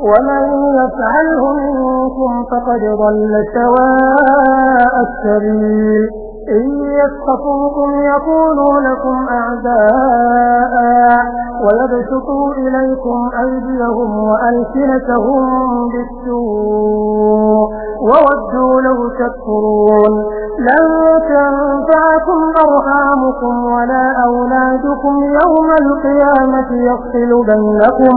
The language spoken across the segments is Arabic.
ومن يفعله منكم فقد ضل سواء السبيل. إن يسقفوكم يكونوا لكم أعداء ويبسطوا إليكم أيديهم وألسنتهم بالسوء وودوا لو تكفرون. لن تنفعكم أرحامكم ولا أولادكم يوم القيامة يفصل بينكم.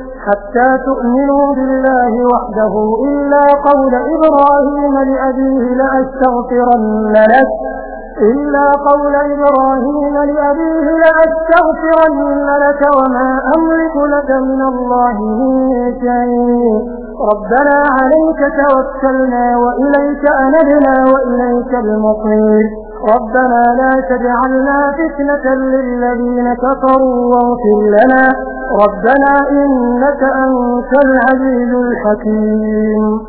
حتى تؤمنوا بالله وحده إلا قول إبراهيم لأبيه لأستغفرن لك إلا قول إبراهيم لأبيه لأستغفرن لك وما أملك لك من الله من شيء. ربنا عليك توكلنا وإليك أنبنا وإليك المصير. ربنا لا تجعلنا فتنة للذين كفروا واغفر لنا ربنا إنك أنت العزيز الحكيم.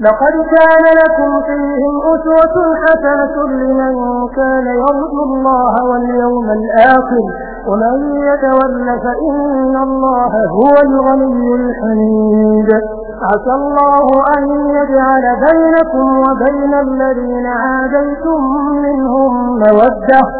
لقد كان لكم فيهم أسوة حسنة لمن كان يرجو الله واليوم الآخر. ومن يتول فإن الله هو الغني الحميد. عسى الله أن يجعل بينكم وبين الذين عاديتم منهم مودة.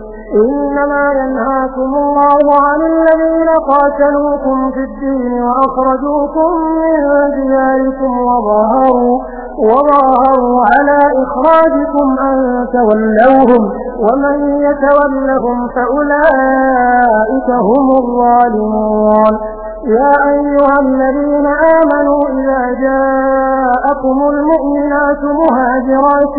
إنما ينهاكم الله عن الذين قاتلوكم في الدين وأخرجوكم من دياركم وظاهروا, وظاهروا على إخراجكم أن تولوهم ومن يتولهم فأولئك هم الظالمون. يا أيها الذين آمنوا إذا جاءكم المؤمنات مهاجرات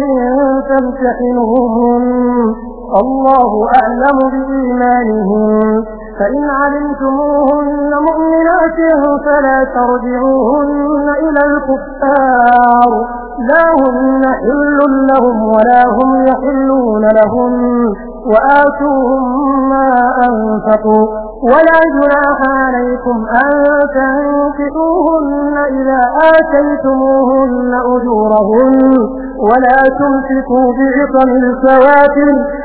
فامتحنوهن. الله أعلم بإيمانهم. فإن علمتموهن مؤمنات فلا ترجعوهن إلى الكفار. لا هن حل لهم ولا هم يحلون لهم. وآتوهم ما أنفقوا. ولا جناح عليكم أن تنكئوهن إذا آتيتموهن أجورهن. ولا تمسكوا بعصم الكوافر